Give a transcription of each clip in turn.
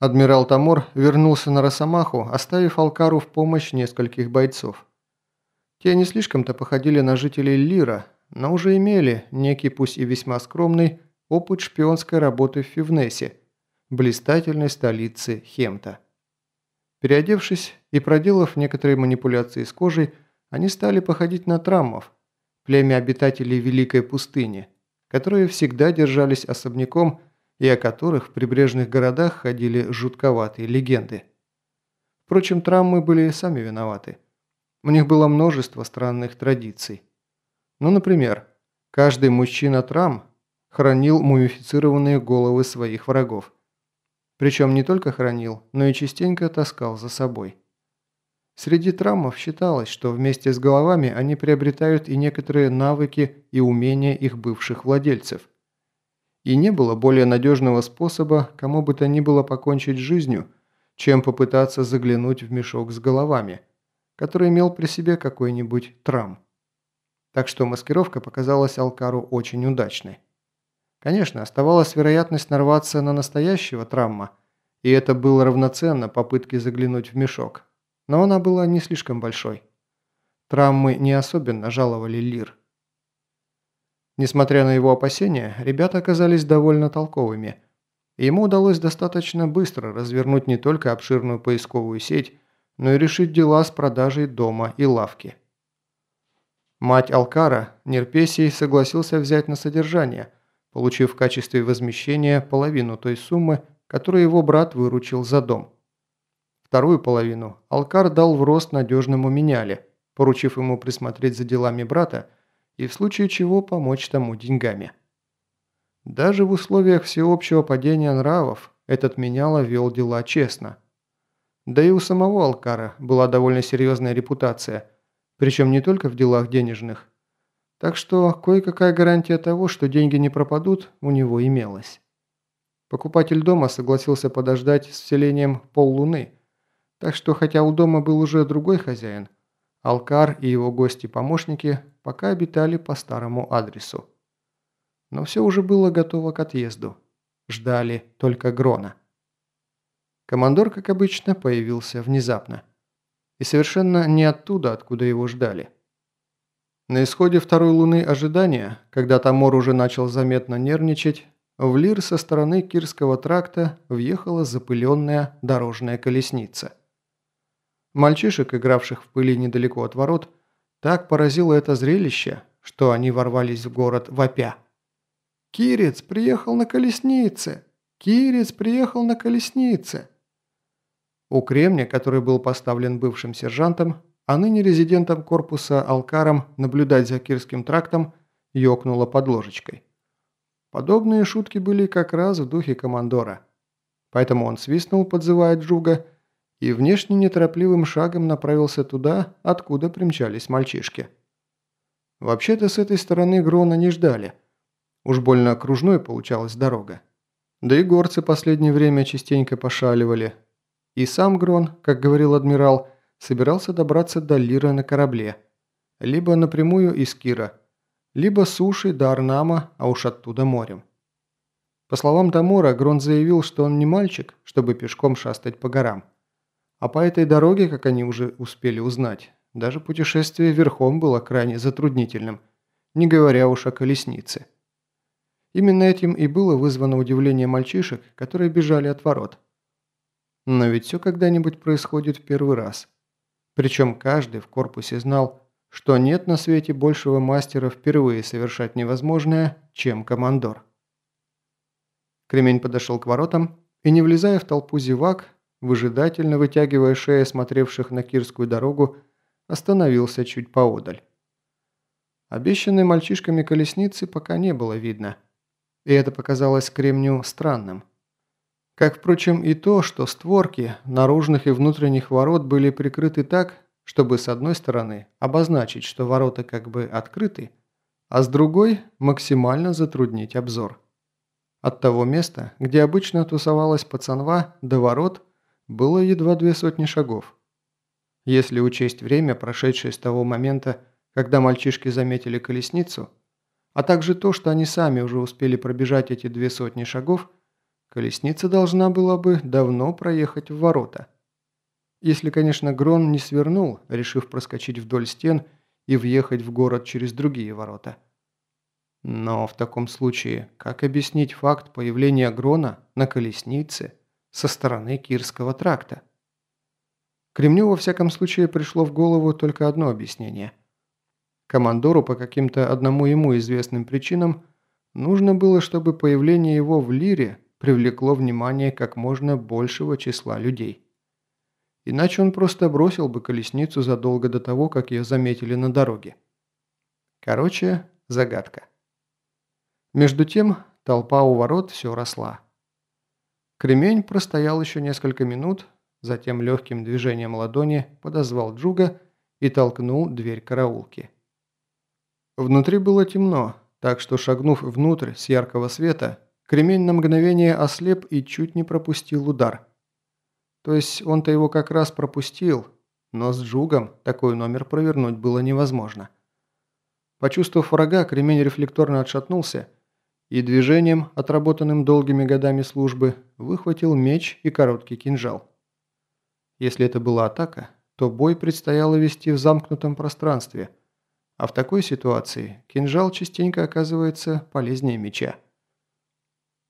Адмирал Тамор вернулся на Росомаху, оставив Алкару в помощь нескольких бойцов. Те не слишком-то походили на жителей Лира, но уже имели некий, пусть и весьма скромный, опыт шпионской работы в Фивнесе, блистательной столице Хемта. Переодевшись и проделав некоторые манипуляции с кожей, они стали походить на траммов, племя обитателей Великой пустыни, которые всегда держались особняком и о которых в прибрежных городах ходили жутковатые легенды. Впрочем, траммы были сами виноваты. У них было множество странных традиций. Ну, например, каждый мужчина-трам хранил мумифицированные головы своих врагов. Причем не только хранил, но и частенько таскал за собой. Среди траммов считалось, что вместе с головами они приобретают и некоторые навыки и умения их бывших владельцев – и не было более надежного способа кому бы то ни было покончить жизнью, чем попытаться заглянуть в мешок с головами, который имел при себе какой-нибудь трам. Так что маскировка показалась Алкару очень удачной. Конечно, оставалась вероятность нарваться на настоящего травма, и это было равноценно попытке заглянуть в мешок, но она была не слишком большой. Травмы не особенно жаловали Лир. Несмотря на его опасения, ребята оказались довольно толковыми. Ему удалось достаточно быстро развернуть не только обширную поисковую сеть, но и решить дела с продажей дома и лавки. Мать Алкара, Нерпесий, согласился взять на содержание, получив в качестве возмещения половину той суммы, которую его брат выручил за дом. Вторую половину Алкар дал в рост надежному меняле, поручив ему присмотреть за делами брата и в случае чего помочь тому деньгами. Даже в условиях всеобщего падения нравов этот меняло вел дела честно. Да и у самого Алкара была довольно серьезная репутация, причем не только в делах денежных. Так что кое-какая гарантия того, что деньги не пропадут, у него имелась. Покупатель дома согласился подождать с вселением поллуны, так что хотя у дома был уже другой хозяин, Алкар и его гости-помощники пока обитали по старому адресу. Но все уже было готово к отъезду. Ждали только Грона. Командор, как обычно, появился внезапно. И совершенно не оттуда, откуда его ждали. На исходе второй луны ожидания, когда Тамор уже начал заметно нервничать, в Лир со стороны Кирского тракта въехала запыленная дорожная колесница. Мальчишек, игравших в пыли недалеко от ворот, так поразило это зрелище, что они ворвались в город вопя. «Кирец приехал на колеснице! Кирец приехал на колеснице!» У Кремня, который был поставлен бывшим сержантом, а ныне резидентом корпуса Алкаром наблюдать за Кирским трактом, ёкнуло под ложечкой. Подобные шутки были как раз в духе командора. Поэтому он свистнул, подзывая Джуга, и внешне неторопливым шагом направился туда, откуда примчались мальчишки. Вообще-то с этой стороны Грона не ждали. Уж больно окружной получалась дорога. Да и горцы последнее время частенько пошаливали. И сам Грон, как говорил адмирал, собирался добраться до Лира на корабле. Либо напрямую из Кира, либо суши до Арнама, а уж оттуда морем. По словам Тамора, Грон заявил, что он не мальчик, чтобы пешком шастать по горам. А по этой дороге, как они уже успели узнать, даже путешествие верхом было крайне затруднительным, не говоря уж о колеснице. Именно этим и было вызвано удивление мальчишек, которые бежали от ворот. Но ведь все когда-нибудь происходит в первый раз. Причем каждый в корпусе знал, что нет на свете большего мастера впервые совершать невозможное, чем командор. Кремень подошел к воротам и, не влезая в толпу зевак, выжидательно вытягивая шеи смотревших на Кирскую дорогу, остановился чуть поодаль. Обещанной мальчишками колесницы пока не было видно, и это показалось Кремню странным. Как, впрочем, и то, что створки наружных и внутренних ворот были прикрыты так, чтобы с одной стороны обозначить, что ворота как бы открыты, а с другой максимально затруднить обзор. От того места, где обычно тусовалась пацанва, до ворот было едва две сотни шагов. Если учесть время, прошедшее с того момента, когда мальчишки заметили колесницу, а также то, что они сами уже успели пробежать эти две сотни шагов, колесница должна была бы давно проехать в ворота. Если, конечно, Грон не свернул, решив проскочить вдоль стен и въехать в город через другие ворота. Но в таком случае, как объяснить факт появления Грона на колеснице со стороны Кирского тракта? Кремню во всяком случае пришло в голову только одно объяснение. Командору по каким-то одному ему известным причинам нужно было, чтобы появление его в Лире привлекло внимание как можно большего числа людей. Иначе он просто бросил бы колесницу задолго до того, как ее заметили на дороге. Короче, загадка. Между тем, толпа у ворот все росла. Кремень простоял еще несколько минут, затем легким движением ладони подозвал Джуга и толкнул дверь караулки. Внутри было темно, так что, шагнув внутрь с яркого света, Кремень на мгновение ослеп и чуть не пропустил удар. То есть он-то его как раз пропустил, но с Джугом такой номер провернуть было невозможно. Почувствовав врага, Кремень рефлекторно отшатнулся и движением, отработанным долгими годами службы, выхватил меч и короткий кинжал. Если это была атака, то бой предстояло вести в замкнутом пространстве, а в такой ситуации кинжал частенько оказывается полезнее меча.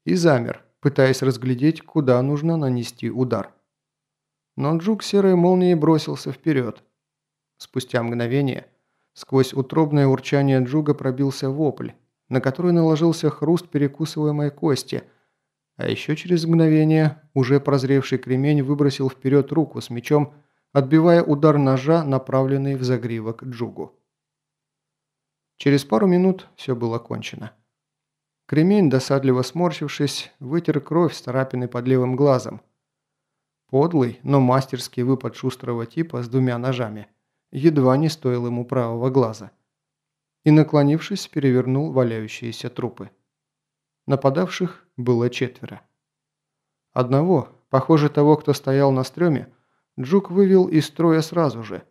И замер, пытаясь разглядеть, куда нужно нанести удар. Но Джук серой молнией бросился вперед. Спустя мгновение сквозь утробное урчание Джуга пробился вопль, на который наложился хруст перекусываемой кости, а еще через мгновение уже прозревший кремень выбросил вперед руку с мечом, отбивая удар ножа, направленный в загривок Джугу. Через пару минут все было кончено. Кремень, досадливо сморщившись, вытер кровь с царапины под левым глазом. Подлый, но мастерский выпад шустрого типа с двумя ножами едва не стоил ему правого глаза и, наклонившись, перевернул валяющиеся трупы. Нападавших было четверо. Одного, похоже того, кто стоял на стреме, Джук вывел из строя сразу же,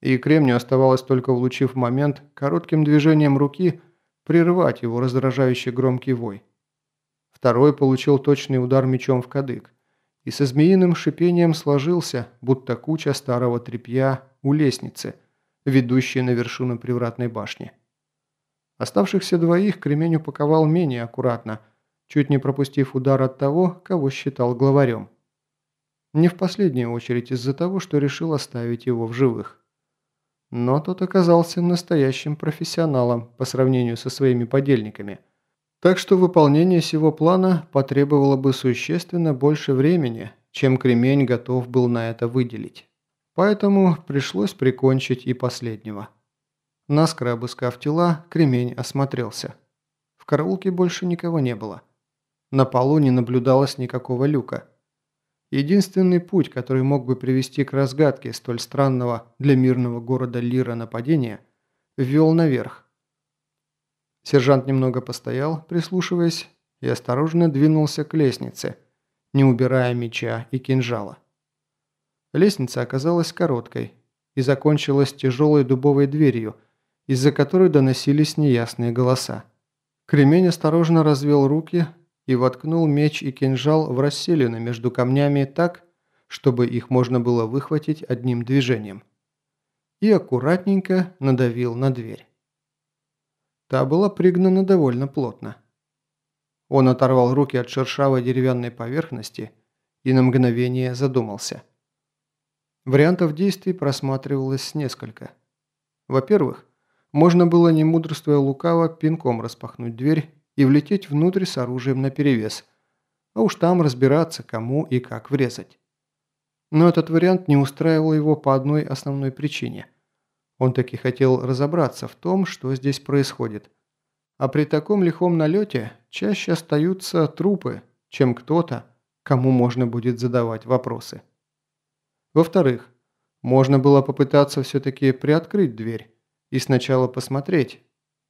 и Кремню оставалось только, улучив момент, коротким движением руки прервать его раздражающий громкий вой. Второй получил точный удар мечом в кадык и со змеиным шипением сложился, будто куча старого тряпья у лестницы, ведущей на вершину привратной башни. Оставшихся двоих кремень упаковал менее аккуратно, чуть не пропустив удар от того, кого считал главарем. Не в последнюю очередь из-за того, что решил оставить его в живых. Но тот оказался настоящим профессионалом по сравнению со своими подельниками. Так что выполнение сего плана потребовало бы существенно больше времени, чем кремень готов был на это выделить. Поэтому пришлось прикончить и последнего. Наскоро обыскав тела, кремень осмотрелся. В караулке больше никого не было. На полу не наблюдалось никакого люка. Единственный путь, который мог бы привести к разгадке столь странного для мирного города Лира нападения, вел наверх. Сержант немного постоял, прислушиваясь, и осторожно двинулся к лестнице, не убирая меча и кинжала. Лестница оказалась короткой и закончилась тяжелой дубовой дверью – из-за которой доносились неясные голоса. Кремень осторожно развел руки и воткнул меч и кинжал в расселины между камнями так, чтобы их можно было выхватить одним движением. И аккуратненько надавил на дверь. Та была пригнана довольно плотно. Он оторвал руки от шершавой деревянной поверхности и на мгновение задумался. Вариантов действий просматривалось несколько. Во-первых, можно было, не мудрствуя лукаво, пинком распахнуть дверь и влететь внутрь с оружием наперевес, а уж там разбираться, кому и как врезать. Но этот вариант не устраивал его по одной основной причине. Он таки хотел разобраться в том, что здесь происходит. А при таком лихом налете чаще остаются трупы, чем кто-то, кому можно будет задавать вопросы. Во-вторых, можно было попытаться все-таки приоткрыть дверь, и сначала посмотреть,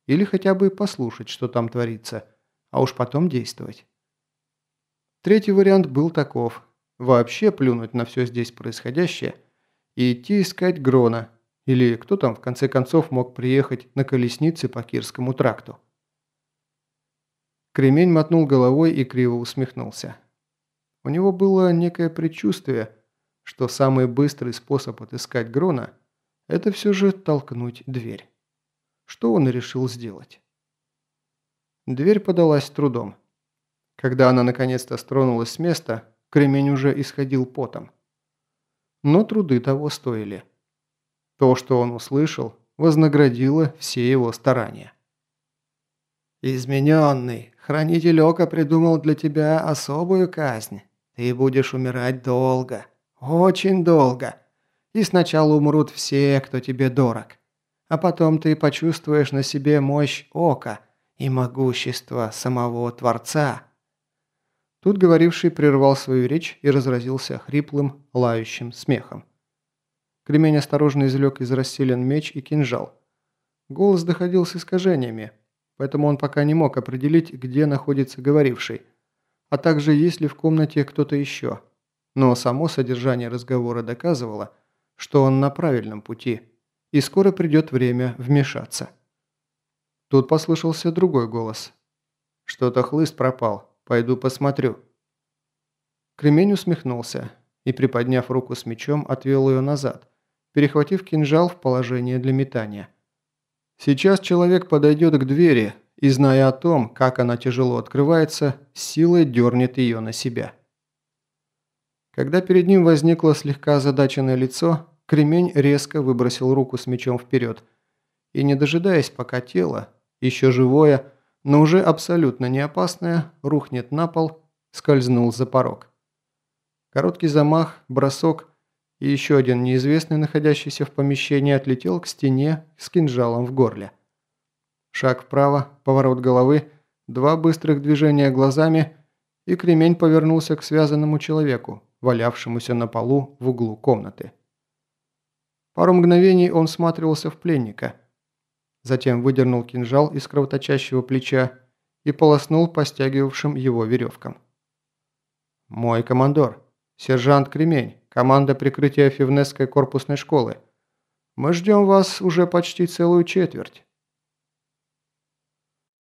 или хотя бы послушать, что там творится, а уж потом действовать. Третий вариант был таков – вообще плюнуть на все здесь происходящее и идти искать Грона, или кто там в конце концов мог приехать на колеснице по Кирскому тракту. Кремень мотнул головой и криво усмехнулся. У него было некое предчувствие, что самый быстрый способ отыскать Грона – это все же толкнуть дверь. Что он решил сделать. Дверь подалась трудом. Когда она наконец-то стронулась с места, кремень уже исходил потом. Но труды того стоили. То, что он услышал, вознаградило все его старания. «Измененный, хранитель ока придумал для тебя особую казнь. Ты будешь умирать долго, очень долго. И сначала умрут все, кто тебе дорог. А потом ты почувствуешь на себе мощь ока и могущество самого Творца». Тут говоривший прервал свою речь и разразился хриплым, лающим смехом. Кремень осторожно извлек из расселен меч и кинжал. Голос доходил с искажениями, поэтому он пока не мог определить, где находится говоривший, а также есть ли в комнате кто-то еще. Но само содержание разговора доказывало, что он на правильном пути, и скоро придет время вмешаться. Тут послышался другой голос. «Что-то хлыст пропал. Пойду посмотрю». Кремень усмехнулся и, приподняв руку с мечом, отвел ее назад, перехватив кинжал в положение для метания. Сейчас человек подойдет к двери и, зная о том, как она тяжело открывается, силой дернет ее на себя. Когда перед ним возникло слегка озадаченное лицо, Кремень резко выбросил руку с мечом вперед и, не дожидаясь, пока тело, еще живое, но уже абсолютно не опасное, рухнет на пол, скользнул за порог. Короткий замах, бросок, и еще один неизвестный, находящийся в помещении, отлетел к стене с кинжалом в горле. Шаг вправо, поворот головы, два быстрых движения глазами, и кремень повернулся к связанному человеку, валявшемуся на полу в углу комнаты. Пару мгновений он всматривался в пленника – Затем выдернул кинжал из кровоточащего плеча и полоснул по стягивавшим его веревкам. «Мой командор, сержант Кремень, команда прикрытия Фивнесской корпусной школы. Мы ждем вас уже почти целую четверть.